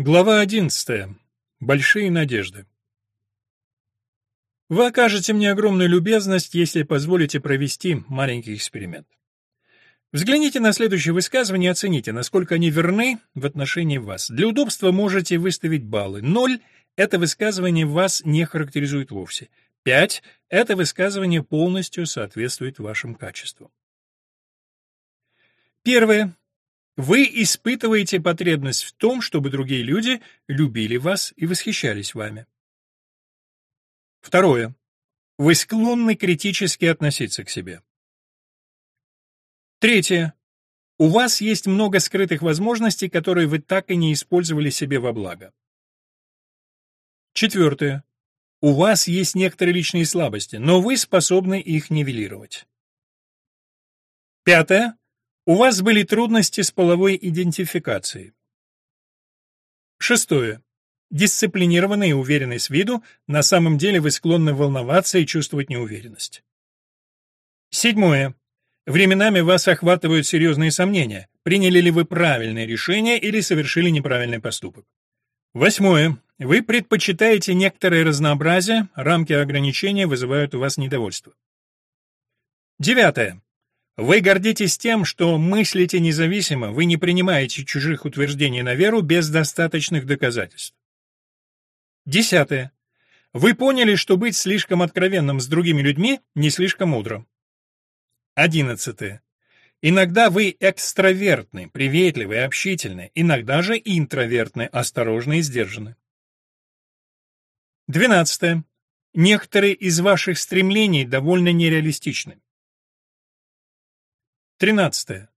Глава 11. Большие надежды. Вы окажете мне огромную любезность, если позволите провести маленький эксперимент. Взгляните на следующее высказывание и оцените, насколько они верны в отношении вас. Для удобства можете выставить баллы. 0 — это высказывание вас не характеризует вовсе. 5 — это высказывание полностью соответствует вашим качествам. Первое. Вы испытываете потребность в том, чтобы другие люди любили вас и восхищались вами. Второе. Вы склонны критически относиться к себе. Третье. У вас есть много скрытых возможностей, которые вы так и не использовали себе во благо. Четвертое. У вас есть некоторые личные слабости, но вы способны их нивелировать. Пятое. У вас были трудности с половой идентификацией. Шестое. Дисциплинированный и уверенный с виду, на самом деле вы склонны волноваться и чувствовать неуверенность. Седьмое. Временами вас охватывают серьезные сомнения, приняли ли вы правильное решение или совершили неправильный поступок. Восьмое. Вы предпочитаете некоторое разнообразие, рамки ограничения вызывают у вас недовольство. Девятое. Вы гордитесь тем, что мыслите независимо, вы не принимаете чужих утверждений на веру без достаточных доказательств. Десятое. Вы поняли, что быть слишком откровенным с другими людьми не слишком мудро. Одиннадцатое. Иногда вы экстравертны, приветливы и общительны, иногда же интровертны, осторожны и сдержаны. Двенадцатое. Некоторые из ваших стремлений довольно нереалистичны. Тринадцатое.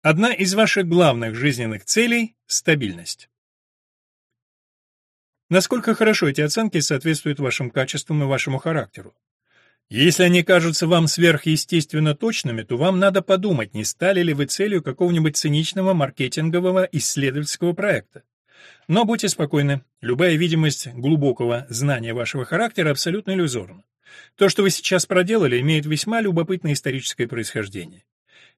Одна из ваших главных жизненных целей – стабильность. Насколько хорошо эти оценки соответствуют вашим качествам и вашему характеру? Если они кажутся вам сверхъестественно точными, то вам надо подумать, не стали ли вы целью какого-нибудь циничного маркетингового исследовательского проекта. Но будьте спокойны, любая видимость глубокого знания вашего характера абсолютно иллюзорна. То, что вы сейчас проделали, имеет весьма любопытное историческое происхождение.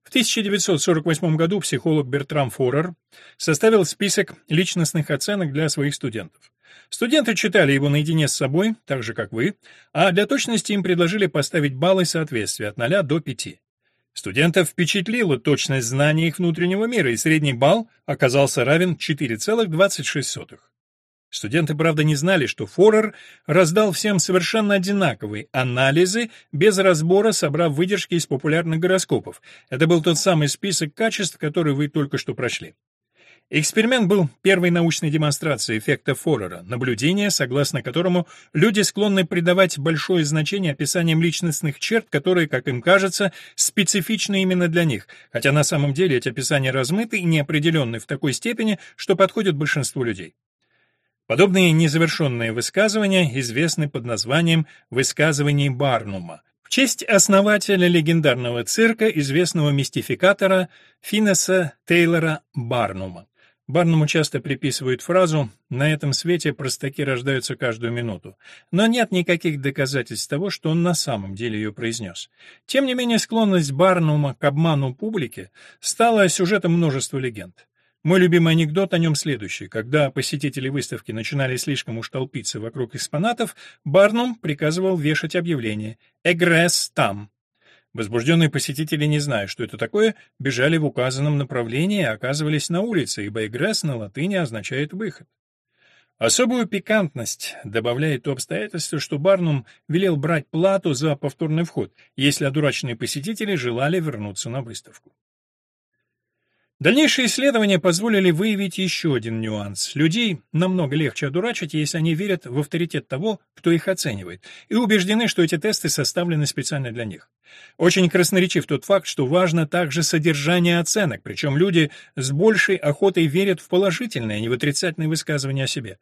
В 1948 году психолог Бертрам Форер составил список личностных оценок для своих студентов. Студенты читали его наедине с собой, так же, как вы, а для точности им предложили поставить баллы соответствия от 0 до 5. Студентов впечатлила точность знания их внутреннего мира, и средний балл оказался равен 4,26. Студенты, правда, не знали, что Форер раздал всем совершенно одинаковые анализы, без разбора собрав выдержки из популярных гороскопов. Это был тот самый список качеств, который вы только что прочли. Эксперимент был первой научной демонстрацией эффекта Форера, наблюдение, согласно которому люди склонны придавать большое значение описаниям личностных черт, которые, как им кажется, специфичны именно для них, хотя на самом деле эти описания размыты и неопределенны в такой степени, что подходят большинству людей. Подобные незавершенные высказывания известны под названием «высказываний Барнума», в честь основателя легендарного цирка, известного мистификатора Финеса Тейлора Барнума. Барнуму часто приписывают фразу «на этом свете простаки рождаются каждую минуту», но нет никаких доказательств того, что он на самом деле ее произнес. Тем не менее, склонность Барнума к обману публики стала сюжетом множества легенд. Мой любимый анекдот о нем следующий. Когда посетители выставки начинали слишком уж толпиться вокруг экспонатов, Барнум приказывал вешать объявление «Эгресс там». Возбужденные посетители, не зная, что это такое, бежали в указанном направлении и оказывались на улице, ибо «эгресс» на латыни означает «выход». Особую пикантность добавляет то обстоятельство, что Барнум велел брать плату за повторный вход, если одураченные посетители желали вернуться на выставку. Дальнейшие исследования позволили выявить еще один нюанс. Людей намного легче одурачить, если они верят в авторитет того, кто их оценивает, и убеждены, что эти тесты составлены специально для них. Очень красноречив тот факт, что важно также содержание оценок, причем люди с большей охотой верят в положительные, а не в отрицательные высказывания о себе.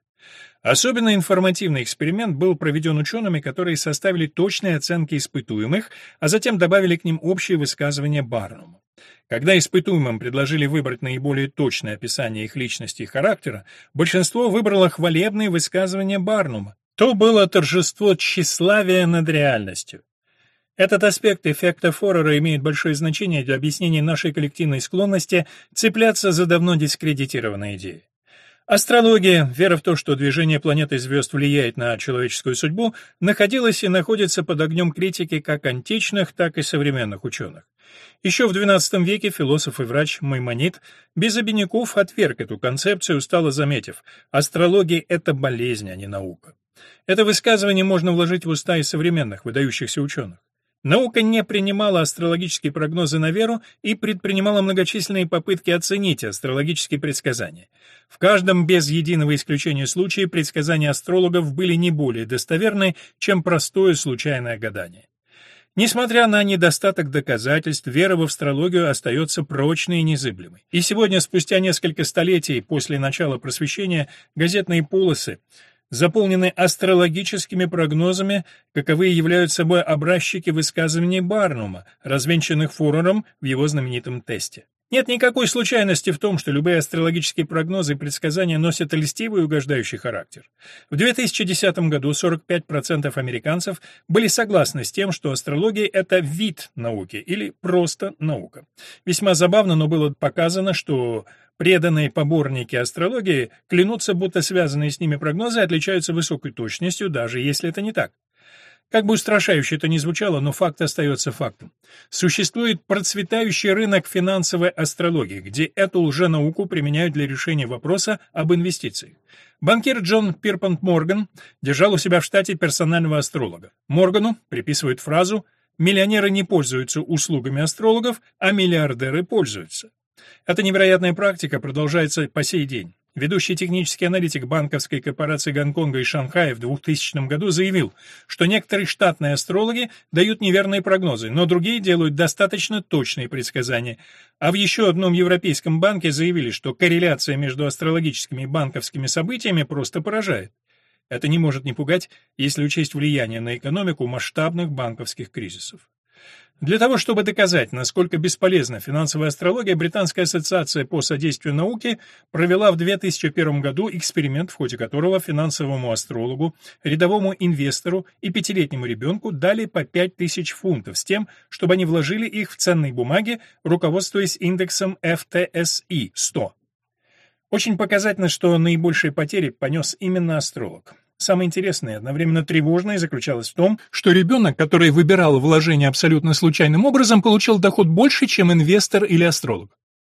Особенно информативный эксперимент был проведен учеными, которые составили точные оценки испытуемых, а затем добавили к ним общие высказывания Барнуму. Когда испытуемым предложили выбрать наиболее точное описание их личности и характера, большинство выбрало хвалебные высказывания Барнума. То было торжество тщеславия над реальностью. Этот аспект эффекта Форера имеет большое значение для объяснения нашей коллективной склонности цепляться за давно дискредитированные идеи. Астрология, вера в то, что движение планет и звезд влияет на человеческую судьбу, находилась и находится под огнем критики как античных, так и современных ученых. Еще в XII веке философ и врач Маймонид без обиняков отверг эту концепцию, устало заметив, астрология — это болезнь, а не наука. Это высказывание можно вложить в уста и современных выдающихся ученых. Наука не принимала астрологические прогнозы на веру и предпринимала многочисленные попытки оценить астрологические предсказания. В каждом без единого исключения случае предсказания астрологов были не более достоверны, чем простое случайное гадание. Несмотря на недостаток доказательств, вера в астрологию остается прочной и незыблемой. И сегодня, спустя несколько столетий после начала просвещения, газетные полосы заполнены астрологическими прогнозами, каковые являются собой образчики высказываний Барнума, развенчанных Фурером в его знаменитом тесте. Нет никакой случайности в том, что любые астрологические прогнозы и предсказания носят льстивый и угождающий характер. В 2010 году 45% американцев были согласны с тем, что астрология — это вид науки или просто наука. Весьма забавно, но было показано, что Преданные поборники астрологии клянутся, будто связанные с ними прогнозы отличаются высокой точностью, даже если это не так. Как бы устрашающе это ни звучало, но факт остается фактом. Существует процветающий рынок финансовой астрологии, где эту лженауку применяют для решения вопроса об инвестициях. Банкир Джон Пирпант Морган держал у себя в штате персонального астролога. Моргану приписывают фразу «Миллионеры не пользуются услугами астрологов, а миллиардеры пользуются». Эта невероятная практика продолжается по сей день. Ведущий технический аналитик банковской корпорации Гонконга и Шанхая в 2000 году заявил, что некоторые штатные астрологи дают неверные прогнозы, но другие делают достаточно точные предсказания. А в еще одном европейском банке заявили, что корреляция между астрологическими и банковскими событиями просто поражает. Это не может не пугать, если учесть влияние на экономику масштабных банковских кризисов. Для того, чтобы доказать, насколько бесполезна финансовая астрология, Британская ассоциация по содействию науке провела в 2001 году эксперимент, в ходе которого финансовому астрологу, рядовому инвестору и пятилетнему ребенку дали по 5000 фунтов с тем, чтобы они вложили их в ценные бумаги, руководствуясь индексом FTSE 100. Очень показательно, что наибольшие потери понес именно астролог. Самое интересное и одновременно тревожное заключалось в том, что ребенок, который выбирал вложение абсолютно случайным образом, получил доход больше, чем инвестор или астролог.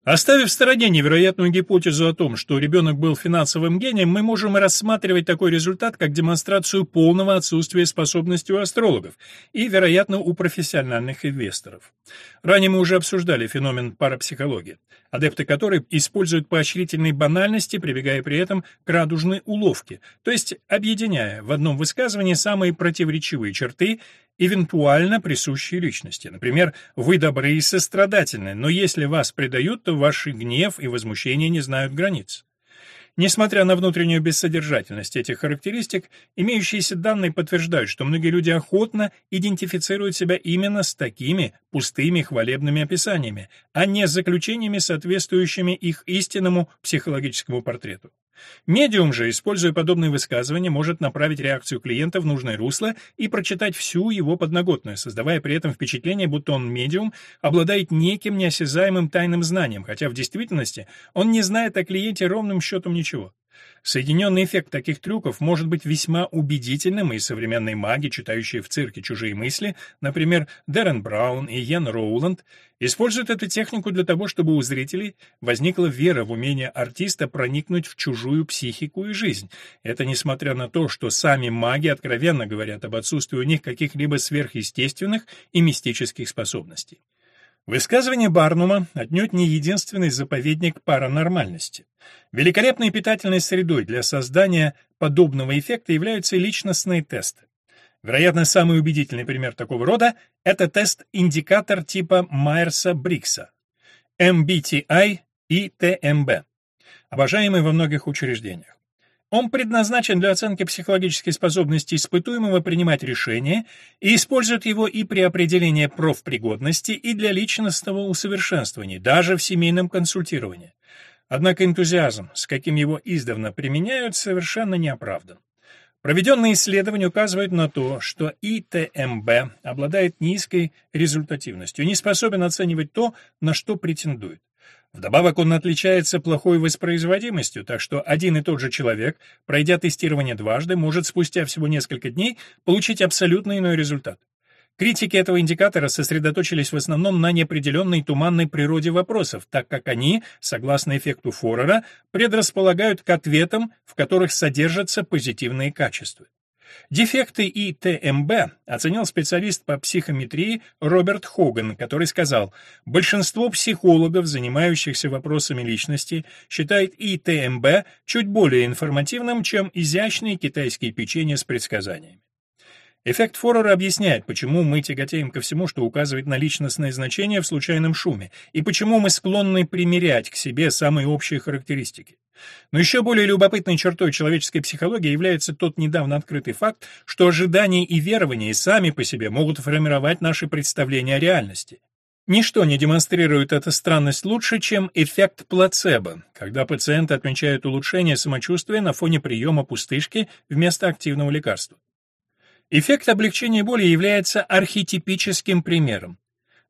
Оставив в стороне невероятную гипотезу о том, что ребенок был финансовым гением, мы можем рассматривать такой результат как демонстрацию полного отсутствия способностей у астрологов и, вероятно, у профессиональных инвесторов. Ранее мы уже обсуждали феномен парапсихологии, адепты которой используют поощрительные банальности, прибегая при этом к радужной уловке, то есть объединяя в одном высказывании самые противоречивые черты эвентуально присущие личности. Например, вы добры и сострадательны, но если вас предают, то ваш гнев и возмущение не знают границ. Несмотря на внутреннюю бессодержательность этих характеристик, имеющиеся данные подтверждают, что многие люди охотно идентифицируют себя именно с такими пустыми хвалебными описаниями, а не с заключениями, соответствующими их истинному психологическому портрету. Медиум же, используя подобные высказывания, может направить реакцию клиента в нужное русло и прочитать всю его подноготную, создавая при этом впечатление, будто он медиум обладает неким неосязаемым тайным знанием, хотя в действительности он не знает о клиенте ровным счетом ничего. Соединенный эффект таких трюков может быть весьма убедительным, и современные маги, читающие в цирке чужие мысли, например, Дэрен Браун и Йен Роуланд, используют эту технику для того, чтобы у зрителей возникла вера в умение артиста проникнуть в чужую психику и жизнь. Это несмотря на то, что сами маги откровенно говорят об отсутствии у них каких-либо сверхъестественных и мистических способностей. Высказывание Барнума отнюдь не единственный заповедник паранормальности. Великолепной питательной средой для создания подобного эффекта являются личностные тесты. Вероятно, самый убедительный пример такого рода — это тест-индикатор типа Майерса-Брикса, MBTI и TMB, обожаемый во многих учреждениях. Он предназначен для оценки психологической способности испытуемого принимать решения и использует его и при определении профпригодности, и для личностного усовершенствования, даже в семейном консультировании. Однако энтузиазм, с каким его издавна применяют, совершенно не оправдан. Проведенные исследования указывают на то, что ИТМБ обладает низкой результативностью, не способен оценивать то, на что претендует. Вдобавок он отличается плохой воспроизводимостью, так что один и тот же человек, пройдя тестирование дважды, может спустя всего несколько дней получить абсолютно иной результат. Критики этого индикатора сосредоточились в основном на неопределенной туманной природе вопросов, так как они, согласно эффекту Форера, предрасполагают к ответам, в которых содержатся позитивные качества. Дефекты ИТМБ оценил специалист по психометрии Роберт Хоган, который сказал, большинство психологов, занимающихся вопросами личности, считает ИТМБ чуть более информативным, чем изящные китайские печенья с предсказаниями. Эффект Форера объясняет, почему мы тяготеем ко всему, что указывает на личностное значение в случайном шуме, и почему мы склонны примерять к себе самые общие характеристики. Но еще более любопытной чертой человеческой психологии является тот недавно открытый факт, что ожидания и верования сами по себе могут формировать наши представления о реальности. Ничто не демонстрирует эту странность лучше, чем эффект плацебо, когда пациенты отмечают улучшение самочувствия на фоне приема пустышки вместо активного лекарства. Эффект облегчения боли является архетипическим примером.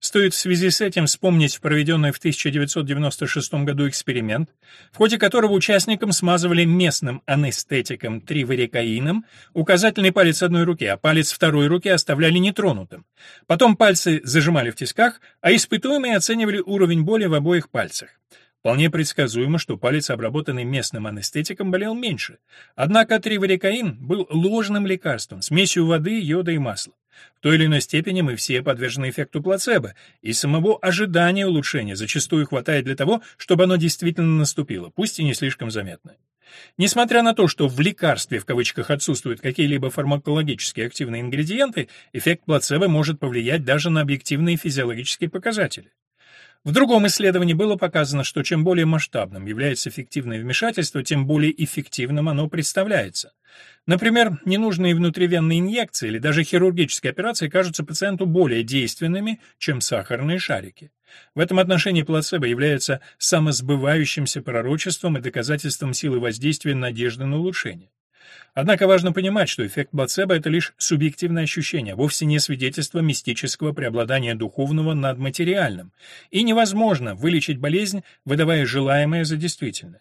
Стоит в связи с этим вспомнить проведенный в 1996 году эксперимент, в ходе которого участникам смазывали местным анестетиком триварикаином указательный палец одной руки, а палец второй руки оставляли нетронутым. Потом пальцы зажимали в тисках, а испытуемые оценивали уровень боли в обоих пальцах. Вполне предсказуемо, что палец, обработанный местным анестетиком, болел меньше. Однако триварикаин был ложным лекарством, смесью воды, йода и масла. В той или иной степени мы все подвержены эффекту плацебо, и самого ожидания улучшения зачастую хватает для того, чтобы оно действительно наступило, пусть и не слишком заметное. Несмотря на то, что в лекарстве в кавычках отсутствуют какие-либо фармакологически активные ингредиенты, эффект плацебо может повлиять даже на объективные физиологические показатели. В другом исследовании было показано, что чем более масштабным является эффективное вмешательство, тем более эффективным оно представляется. Например, ненужные внутривенные инъекции или даже хирургические операции кажутся пациенту более действенными, чем сахарные шарики. В этом отношении плацебо является самосбывающимся пророчеством и доказательством силы воздействия надежды на улучшение. Однако важно понимать, что эффект плацебо — это лишь субъективное ощущение, вовсе не свидетельство мистического преобладания духовного над материальным, и невозможно вылечить болезнь, выдавая желаемое за действительное.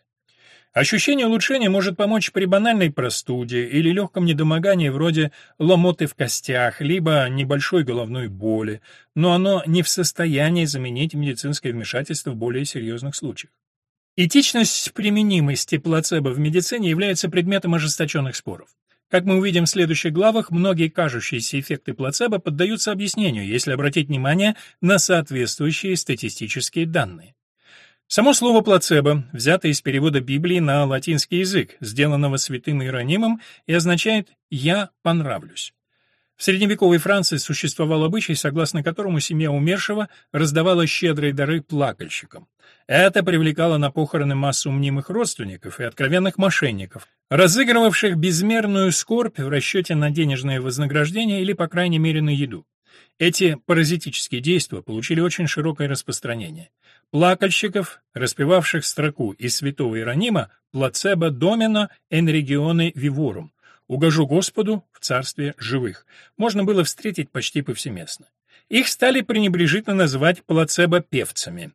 Ощущение улучшения может помочь при банальной простуде или легком недомогании вроде ломоты в костях, либо небольшой головной боли, но оно не в состоянии заменить медицинское вмешательство в более серьезных случаях. Этичность применимости плацебо в медицине является предметом ожесточенных споров. Как мы увидим в следующих главах, многие кажущиеся эффекты плацебо поддаются объяснению, если обратить внимание на соответствующие статистические данные. Само слово «плацебо» взято из перевода Библии на латинский язык, сделанного святым Иеронимом, и означает «я понравлюсь». В средневековой Франции существовал обычай, согласно которому семья умершего раздавала щедрые дары плакальщикам. Это привлекало на похороны массу мнимых родственников и откровенных мошенников, разыгрывавших безмерную скорбь в расчете на денежное вознаграждение или, по крайней мере, на еду. Эти паразитические действия получили очень широкое распространение. Плакальщиков, распевавших строку из святого Иеронима «Плацебо домино эн регионе виворум» «Угожу Господу в царстве живых» можно было встретить почти повсеместно. Их стали пренебрежительно называть плацебо-певцами.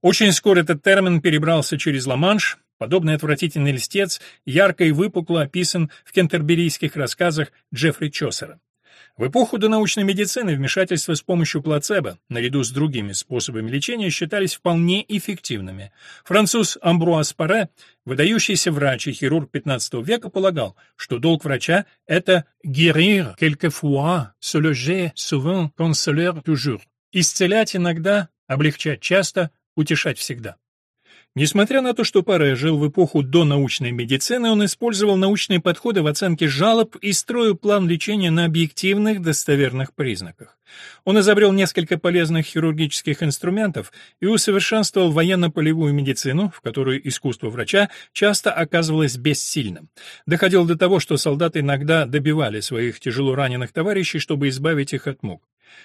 Очень скоро этот термин перебрался через Ла-Манш, подобный отвратительный льстец ярко и выпукло описан в кентерберийских рассказах Джеффри Чосера. В эпоху донаучной медицины вмешательства с помощью плацебо, наряду с другими способами лечения, считались вполне эффективными. Француз Амбруаз Паре, выдающийся врач и хирург XV века, полагал, что долг врача — это «guérir quelquefois, soulager souvent, consoler toujours» — исцелять иногда, облегчать часто, утешать всегда. Несмотря на то, что Паре жил в эпоху до научной медицины, он использовал научные подходы в оценке жалоб и строил план лечения на объективных достоверных признаках. Он изобрел несколько полезных хирургических инструментов и усовершенствовал военно-полевую медицину, в которой искусство врача часто оказывалось бессильным. Доходило до того, что солдаты иногда добивали своих тяжело раненых товарищей, чтобы избавить их от мук.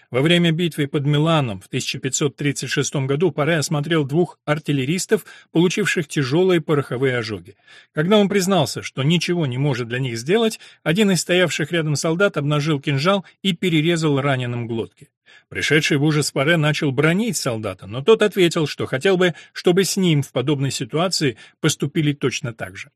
Во время битвы под Миланом в 1536 году Паре осмотрел двух артиллеристов, получивших тяжелые пороховые ожоги. Когда он признался, что ничего не может для них сделать, один из стоявших рядом солдат обнажил кинжал и перерезал раненым глотки. Пришедший в ужас Паре начал бронить солдата, но тот ответил, что хотел бы, чтобы с ним в подобной ситуации поступили точно так же.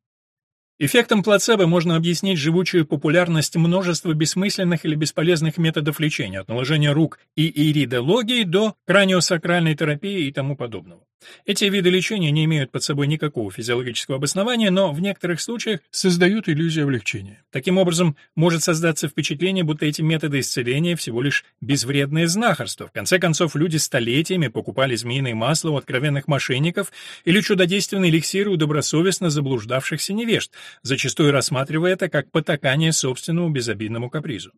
Эффектом плацебо можно объяснить живучую популярность множества бессмысленных или бесполезных методов лечения, от наложения рук и иридологии до краниосакральной терапии и тому подобного. Эти виды лечения не имеют под собой никакого физиологического обоснования, но в некоторых случаях создают иллюзию облегчения. Таким образом, может создаться впечатление, будто эти методы исцеления всего лишь безвредное знахарство. В конце концов, люди столетиями покупали змеиное масло у откровенных мошенников или чудодейственные эликсиры у добросовестно заблуждавшихся невежд, зачастую рассматривая это как потакание собственному безобидному капризу.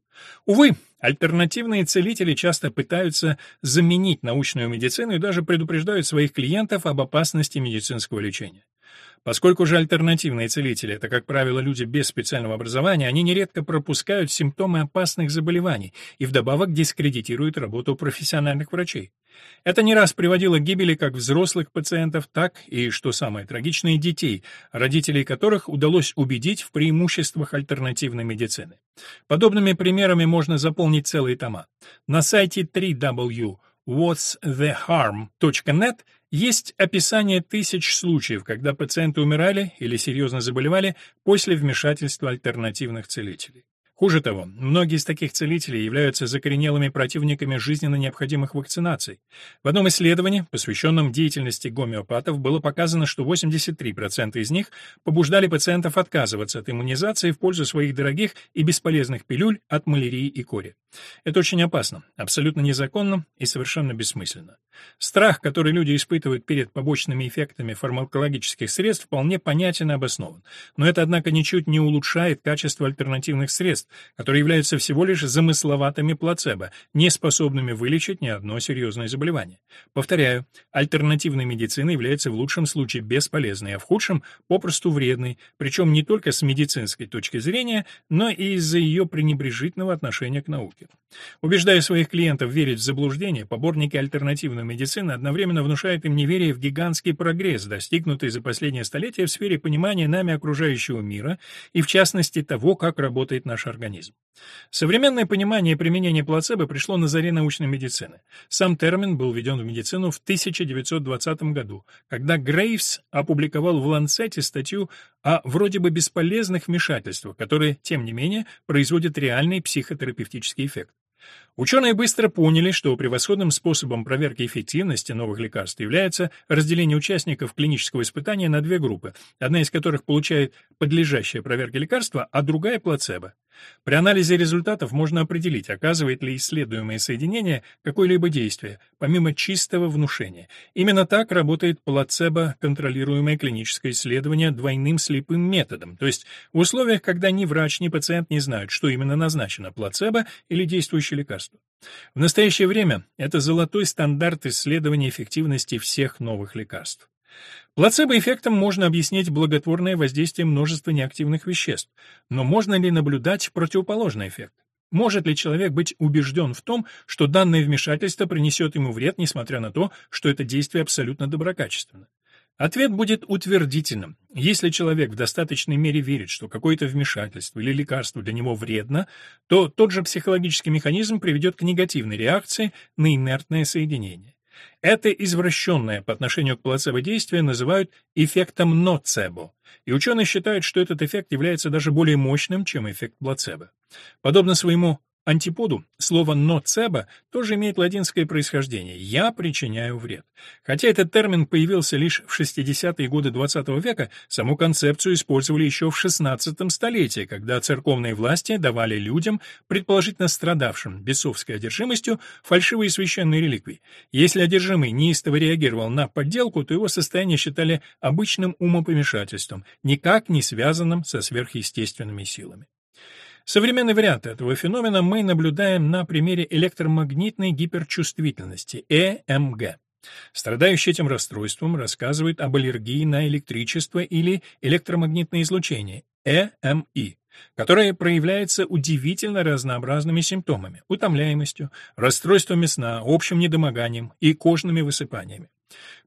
Увы, альтернативные целители часто пытаются заменить научную медицину и даже предупреждают своих клиентов об опасности медицинского лечения. Поскольку же альтернативные целители — это, как правило, люди без специального образования, они нередко пропускают симптомы опасных заболеваний и вдобавок дискредитируют работу профессиональных врачей. Это не раз приводило к гибели как взрослых пациентов, так и, что самое трагичное, детей, родителей которых удалось убедить в преимуществах альтернативной медицины. Подобными примерами можно заполнить целые тома. На сайте 3W whatstheharm.net есть описание тысяч случаев, когда пациенты умирали или серьезно заболевали после вмешательства альтернативных целителей. Хуже того, многие из таких целителей являются закоренелыми противниками жизненно необходимых вакцинаций. В одном исследовании, посвященном деятельности гомеопатов, было показано, что 83% из них побуждали пациентов отказываться от иммунизации в пользу своих дорогих и бесполезных пилюль от малярии и кори. Это очень опасно, абсолютно незаконно и совершенно бессмысленно. Страх, который люди испытывают перед побочными эффектами фармакологических средств, вполне понятен и обоснован. Но это, однако, ничуть не улучшает качество альтернативных средств, которые являются всего лишь замысловатыми плацебо, не способными вылечить ни одно серьезное заболевание. Повторяю, альтернативная медицина является в лучшем случае бесполезной, а в худшем — попросту вредной, причем не только с медицинской точки зрения, но и из-за ее пренебрежительного отношения к науке. Убеждая своих клиентов верить в заблуждение, поборники альтернативной медицины одновременно внушают им неверие в гигантский прогресс, достигнутый за последнее столетие в сфере понимания нами окружающего мира и, в частности, того, как работает наш организм. Современное понимание применения плацебо пришло на заре научной медицины. Сам термин был введен в медицину в 1920 году, когда Грейвс опубликовал в Ланцете статью о вроде бы бесполезных вмешательствах, которые, тем не менее, производят реальный психотерапевтический эффект. Ученые быстро поняли, что превосходным способом проверки эффективности новых лекарств является разделение участников клинического испытания на две группы, одна из которых получает подлежащее проверке лекарство, а другая – плацебо. При анализе результатов можно определить, оказывает ли исследуемое соединение какое-либо действие, помимо чистого внушения. Именно так работает плацебо-контролируемое клиническое исследование двойным слепым методом, то есть в условиях, когда ни врач, ни пациент не знают, что именно назначено – плацебо или действующее лекарство. В настоящее время это золотой стандарт исследования эффективности всех новых лекарств. Плацебо-эффектом можно объяснить благотворное воздействие множества неактивных веществ, но можно ли наблюдать противоположный эффект? Может ли человек быть убежден в том, что данное вмешательство принесет ему вред, несмотря на то, что это действие абсолютно доброкачественно? Ответ будет утвердительным. Если человек в достаточной мере верит, что какое-то вмешательство или лекарство для него вредно, то тот же психологический механизм приведет к негативной реакции на инертное соединение. Это извращенное по отношению к плацебо действие называют эффектом ноцебо, и ученые считают, что этот эффект является даже более мощным, чем эффект плацебо. Подобно своему Антиподу слово «ноцебо» тоже имеет латинское происхождение «я причиняю вред». Хотя этот термин появился лишь в 60-е годы XX века, саму концепцию использовали еще в XVI столетии, когда церковные власти давали людям, предположительно страдавшим бесовской одержимостью, фальшивые священные реликвии. Если одержимый неистово реагировал на подделку, то его состояние считали обычным умопомешательством, никак не связанным со сверхъестественными силами. Современный вариант этого феномена мы наблюдаем на примере электромагнитной гиперчувствительности, ЭМГ. Страдающий этим расстройством рассказывает об аллергии на электричество или электромагнитное излучение, ЭМИ, которая проявляется удивительно разнообразными симптомами – утомляемостью, расстройствами сна, общим недомоганием и кожными высыпаниями.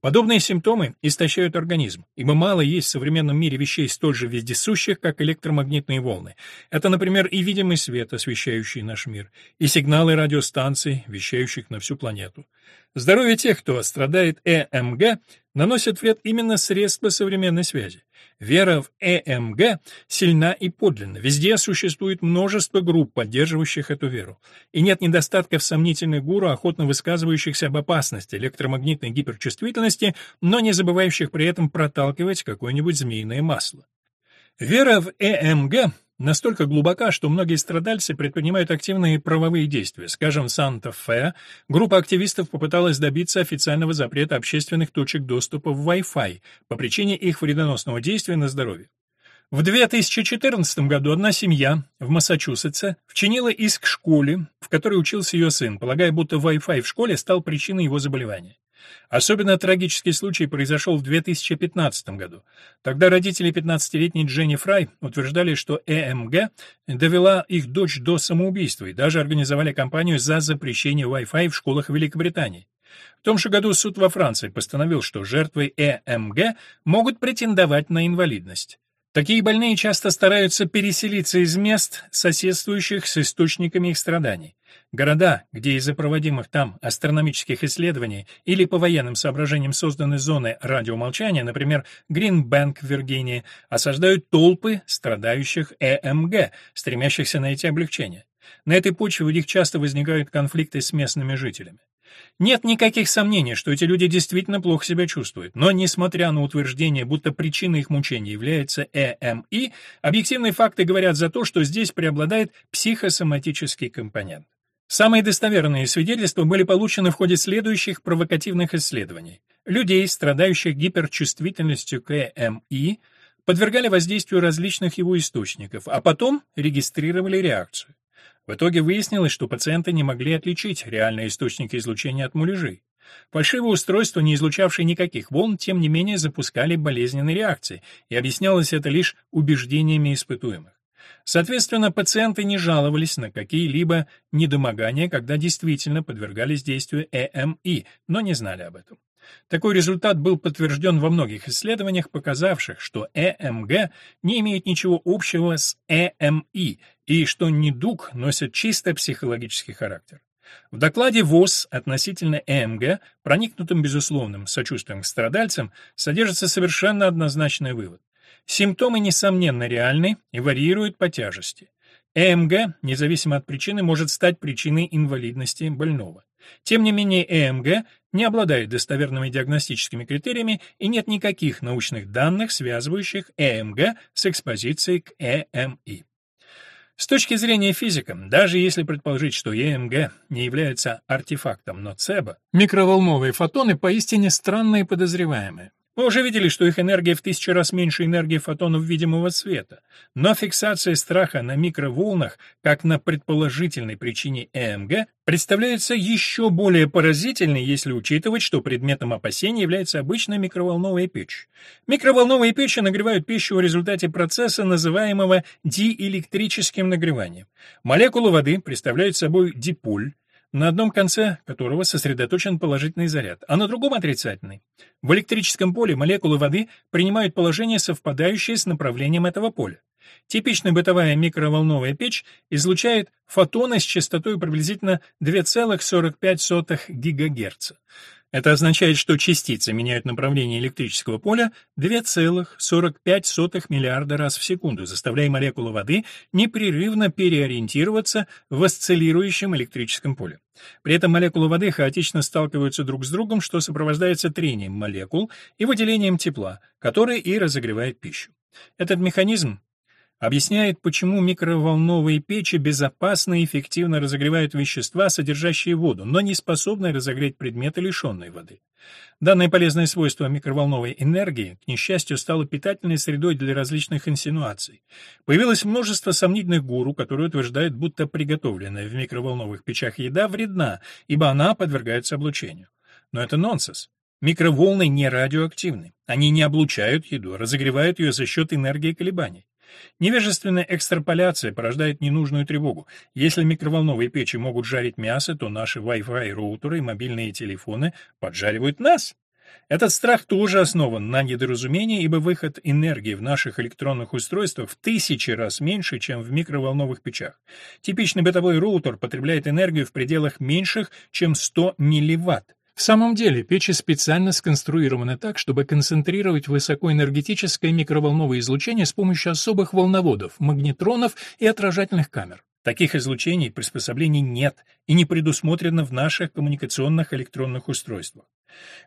Подобные симптомы истощают организм, ибо мало есть в современном мире вещей столь же вездесущих, как электромагнитные волны. Это, например, и видимый свет, освещающий наш мир, и сигналы радиостанций, вещающих на всю планету. Здоровье тех, кто страдает ЭМГ, наносит вред именно средства современной связи. Вера в ЭМГ сильна и подлинна. Везде существует множество групп, поддерживающих эту веру. И нет недостатка в сомнительных гуру, охотно высказывающихся об опасности электромагнитной гиперчувствительности, но не забывающих при этом проталкивать какое-нибудь змеиное масло. Вера в ЭМГ настолько глубока, что многие страдальцы предпринимают активные правовые действия. Скажем, в Санта-Фе группа активистов попыталась добиться официального запрета общественных точек доступа в Wi-Fi по причине их вредоносного действия на здоровье. В 2014 году одна семья в Массачусетсе вчинила иск школе, в которой учился ее сын, полагая, будто Wi-Fi в школе стал причиной его заболевания. Особенно трагический случай произошел в 2015 году. Тогда родители 15-летней Дженни Фрай утверждали, что ЭМГ довела их дочь до самоубийства и даже организовали кампанию за запрещение Wi-Fi в школах Великобритании. В том же году суд во Франции постановил, что жертвы ЭМГ могут претендовать на инвалидность. Такие больные часто стараются переселиться из мест, соседствующих с источниками их страданий. Города, где из-за проводимых там астрономических исследований или по военным соображениям созданы зоны радиомолчания, например, Гринбэнк в Виргинии, осаждают толпы страдающих ЭМГ, стремящихся найти облегчение. На этой почве у них часто возникают конфликты с местными жителями. Нет никаких сомнений, что эти люди действительно плохо себя чувствуют, но, несмотря на утверждение, будто причиной их мучений является ЭМИ, объективные факты говорят за то, что здесь преобладает психосоматический компонент. Самые достоверные свидетельства были получены в ходе следующих провокативных исследований. Людей, страдающих гиперчувствительностью к ЭМИ, подвергали воздействию различных его источников, а потом регистрировали реакцию. В итоге выяснилось, что пациенты не могли отличить реальные источники излучения от муляжей. Фальшивые устройства, не излучавшие никаких волн, тем не менее запускали болезненные реакции, и объяснялось это лишь убеждениями испытуемых. Соответственно, пациенты не жаловались на какие-либо недомогания, когда действительно подвергались действию ЭМИ, но не знали об этом. Такой результат был подтвержден во многих исследованиях, показавших, что ЭМГ не имеет ничего общего с ЭМИ и что недуг носит чисто психологический характер. В докладе ВОЗ относительно ЭМГ, проникнутым безусловным сочувствием к страдальцам, содержится совершенно однозначный вывод. Симптомы, несомненно, реальны и варьируют по тяжести. ЭМГ, независимо от причины, может стать причиной инвалидности больного. Тем не менее, ЭМГ не обладает достоверными диагностическими критериями и нет никаких научных данных, связывающих ЭМГ с экспозицией к ЭМИ. С точки зрения физика, даже если предположить, что ЕМГ не является артефактом ноцебо, микроволновые фотоны поистине странные подозреваемые. Мы уже видели, что их энергия в тысячу раз меньше энергии фотонов видимого света, но фиксация страха на микроволнах, как на предположительной причине ЭМГ, представляется еще более поразительной, если учитывать, что предметом опасения является обычная микроволновая печь. Микроволновые печи нагревают пищу в результате процесса, называемого диэлектрическим нагреванием. Молекулы воды представляют собой диполь, на одном конце которого сосредоточен положительный заряд, а на другом отрицательный. В электрическом поле молекулы воды принимают положение, совпадающее с направлением этого поля. Типичная бытовая микроволновая печь излучает фотоны с частотой приблизительно 2,45 ГГц. Это означает, что частицы меняют направление электрического поля 2,45 миллиарда раз в секунду, заставляя молекулы воды непрерывно переориентироваться в осциллирующем электрическом поле. При этом молекулы воды хаотично сталкиваются друг с другом, что сопровождается трением молекул и выделением тепла, которое и разогревает пищу. Этот механизм объясняет, почему микроволновые печи безопасно и эффективно разогревают вещества, содержащие воду, но не способны разогреть предметы, лишенные воды. Данное полезное свойство микроволновой энергии, к несчастью, стало питательной средой для различных инсинуаций. Появилось множество сомнительных гуру, которые утверждают, будто приготовленная в микроволновых печах еда вредна, ибо она подвергается облучению. Но это нонсенс. Микроволны не радиоактивны. Они не облучают еду, разогревают ее за счет энергии колебаний. Невежественная экстраполяция порождает ненужную тревогу. Если микроволновые печи могут жарить мясо, то наши Wi-Fi роутеры и мобильные телефоны поджаривают нас. Этот страх тоже основан на недоразумении, ибо выход энергии в наших электронных устройствах в тысячи раз меньше, чем в микроволновых печах. Типичный бытовой роутер потребляет энергию в пределах меньших, чем 100 милливатт. В самом деле, печи специально сконструированы так, чтобы концентрировать высокоэнергетическое микроволновое излучение с помощью особых волноводов, магнетронов и отражательных камер. Таких излучений приспособлений нет и не предусмотрено в наших коммуникационных электронных устройствах.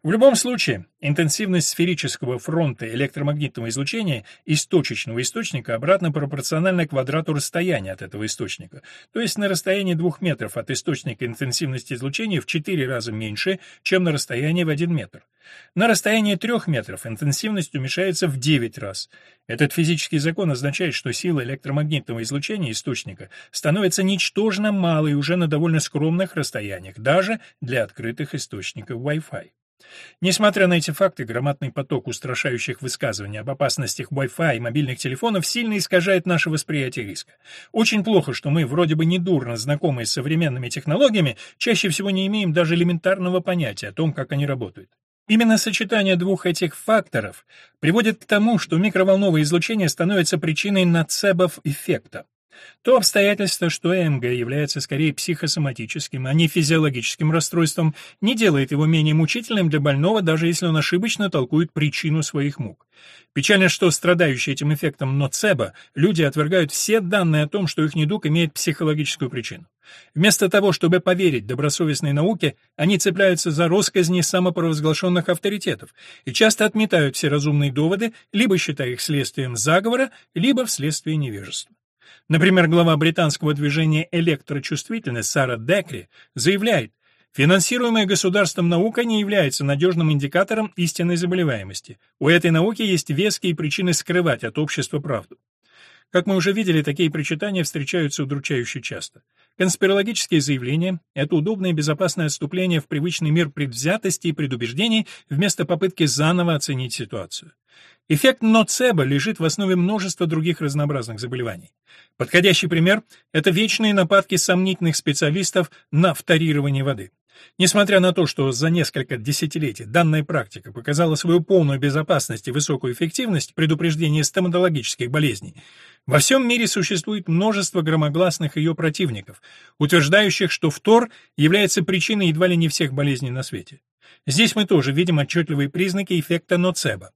В любом случае, интенсивность сферического фронта электромагнитного излучения из точечного источника обратно пропорциональна квадрату расстояния от этого источника, то есть на расстоянии 2 метров от источника интенсивность излучения в 4 раза меньше, чем на расстоянии в 1 метр. На расстоянии 3 метров интенсивность уменьшается в 9 раз. Этот физический закон означает, что сила электромагнитного излучения источника становится ничтожно малой уже на довольно скромных расстояниях, даже для открытых источников Wi-Fi. Несмотря на эти факты, громадный поток устрашающих высказываний об опасностях Wi-Fi и мобильных телефонов сильно искажает наше восприятие риска. Очень плохо, что мы, вроде бы недурно знакомые с современными технологиями, чаще всего не имеем даже элементарного понятия о том, как они работают. Именно сочетание двух этих факторов приводит к тому, что микроволновое излучение становится причиной нацебов-эффекта. То обстоятельство, что ЭМГ является скорее психосоматическим, а не физиологическим расстройством, не делает его менее мучительным для больного, даже если он ошибочно толкует причину своих мук. Печально, что страдающие этим эффектом ноцебо люди отвергают все данные о том, что их недуг имеет психологическую причину. Вместо того, чтобы поверить добросовестной науке, они цепляются за росказни самопровозглашенных авторитетов и часто отметают все разумные доводы, либо считая их следствием заговора, либо вследствие невежества. Например, глава британского движения «Электрочувствительность» Сара Декри заявляет, Финансируемая государством наука не является надежным индикатором истинной заболеваемости. У этой науки есть веские причины скрывать от общества правду. Как мы уже видели, такие причитания встречаются удручающе часто. Конспирологические заявления — это удобное и безопасное отступление в привычный мир предвзятости и предубеждений вместо попытки заново оценить ситуацию. Эффект ноцебо лежит в основе множества других разнообразных заболеваний. Подходящий пример — это вечные нападки сомнительных специалистов на фторирование воды. Несмотря на то, что за несколько десятилетий данная практика показала свою полную безопасность и высокую эффективность предупреждения стоматологических болезней, во всем мире существует множество громогласных ее противников, утверждающих, что фтор является причиной едва ли не всех болезней на свете. Здесь мы тоже видим отчетливые признаки эффекта ноцебо.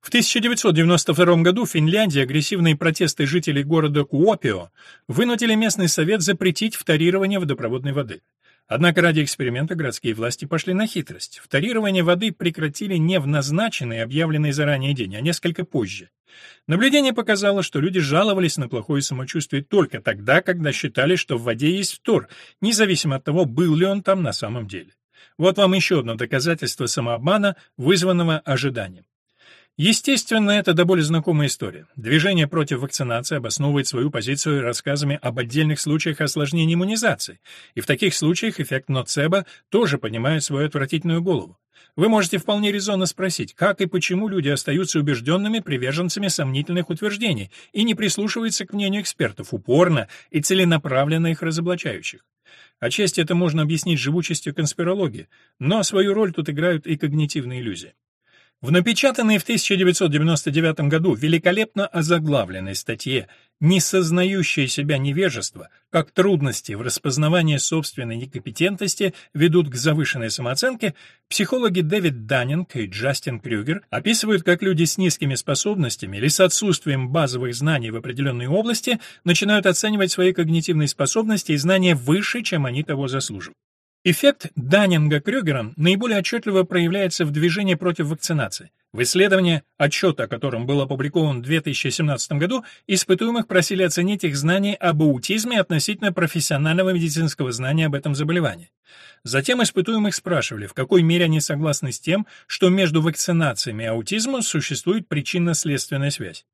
В 1992 году в Финляндии агрессивные протесты жителей города Куопио вынудили местный совет запретить фторирование водопроводной воды. Однако ради эксперимента городские власти пошли на хитрость. Фторирование воды прекратили не в назначенный, объявленный заранее день, а несколько позже. Наблюдение показало, что люди жаловались на плохое самочувствие только тогда, когда считали, что в воде есть фтор, независимо от того, был ли он там на самом деле. Вот вам еще одно доказательство самообмана, вызванного ожиданием. Естественно, это до боли знакомая история. Движение против вакцинации обосновывает свою позицию рассказами об отдельных случаях осложнений иммунизации, и в таких случаях эффект ноцебо тоже поднимает свою отвратительную голову. Вы можете вполне резонно спросить, как и почему люди остаются убежденными приверженцами сомнительных утверждений и не прислушиваются к мнению экспертов, упорно и целенаправленно их разоблачающих. Отчасти это можно объяснить живучестью конспирологии, но свою роль тут играют и когнитивные иллюзии. В напечатанной в 1999 году великолепно озаглавленной статье «Несознающее себя невежество. Как трудности в распознавании собственной некомпетентности ведут к завышенной самооценке» психологи Дэвид Даннинг и Джастин Крюгер описывают, как люди с низкими способностями или с отсутствием базовых знаний в определенной области начинают оценивать свои когнитивные способности и знания выше, чем они того заслуживают. Эффект Даннинга-Крюгера наиболее отчетливо проявляется в движении против вакцинации. В исследовании, отчет о котором был опубликован в 2017 году, испытуемых просили оценить их знания об аутизме относительно профессионального медицинского знания об этом заболевании. Затем испытуемых спрашивали, в какой мере они согласны с тем, что между вакцинациями и аутизмом существует причинно-следственная связь.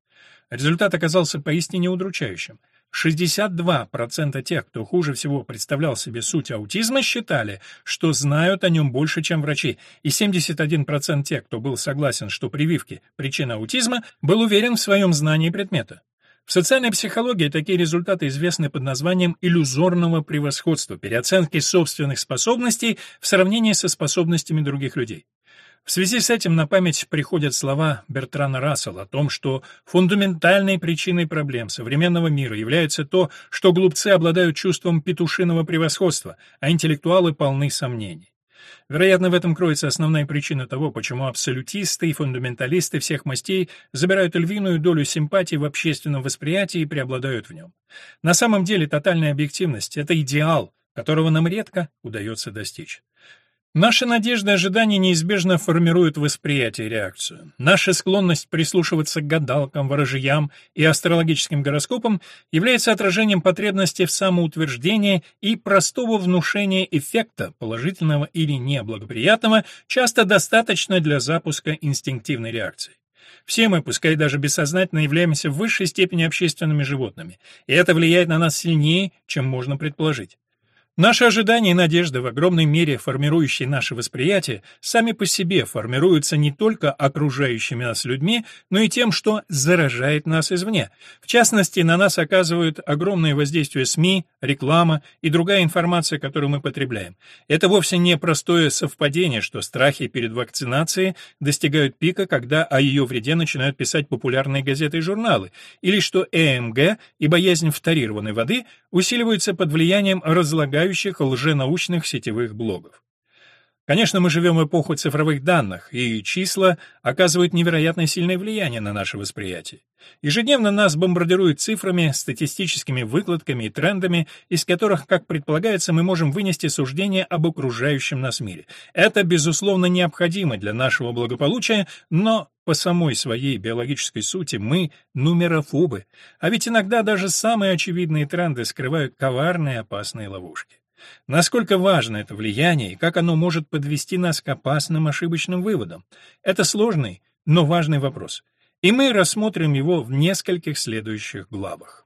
Результат оказался поистине удручающим – 62% тех, кто хуже всего представлял себе суть аутизма, считали, что знают о нем больше, чем врачи, и 71% тех, кто был согласен, что прививки – причина аутизма, был уверен в своем знании предмета. В социальной психологии такие результаты известны под названием иллюзорного превосходства, переоценки собственных способностей в сравнении со способностями других людей. В связи с этим на память приходят слова Бертрана Рассела о том, что фундаментальной причиной проблем современного мира является то, что глупцы обладают чувством петушиного превосходства, а интеллектуалы полны сомнений. Вероятно, в этом кроется основная причина того, почему абсолютисты и фундаменталисты всех мастей забирают львиную долю симпатии в общественном восприятии и преобладают в нем. На самом деле тотальная объективность — это идеал, которого нам редко удается достичь. Наши надежды и ожидания неизбежно формируют восприятие и реакцию. Наша склонность прислушиваться к гадалкам, ворожьям и астрологическим гороскопам является отражением потребности в самоутверждении и простого внушения эффекта, положительного или неблагоприятного, часто достаточно для запуска инстинктивной реакции. Все мы, пускай даже бессознательно, являемся в высшей степени общественными животными, и это влияет на нас сильнее, чем можно предположить. Наши ожидания и надежды, в огромной мере формирующие наше восприятие, сами по себе формируются не только окружающими нас людьми, но и тем, что заражает нас извне. В частности, на нас оказывают огромное воздействие СМИ, реклама и другая информация, которую мы потребляем. Это вовсе не простое совпадение, что страхи перед вакцинацией достигают пика, когда о ее вреде начинают писать популярные газеты и журналы, или что ЭМГ и боязнь фторированной воды усиливаются под влиянием разлагающих возникающих лженаучных сетевых блогов. Конечно, мы живем в эпоху цифровых данных, и числа оказывают невероятно сильное влияние на наше восприятие. Ежедневно нас бомбардируют цифрами, статистическими выкладками и трендами, из которых, как предполагается, мы можем вынести суждение об окружающем нас мире. Это, безусловно, необходимо для нашего благополучия, но по самой своей биологической сути мы нумерофобы, а ведь иногда даже самые очевидные тренды скрывают коварные опасные ловушки. Насколько важно это влияние и как оно может подвести нас к опасным ошибочным выводам? Это сложный, но важный вопрос. И мы рассмотрим его в нескольких следующих главах.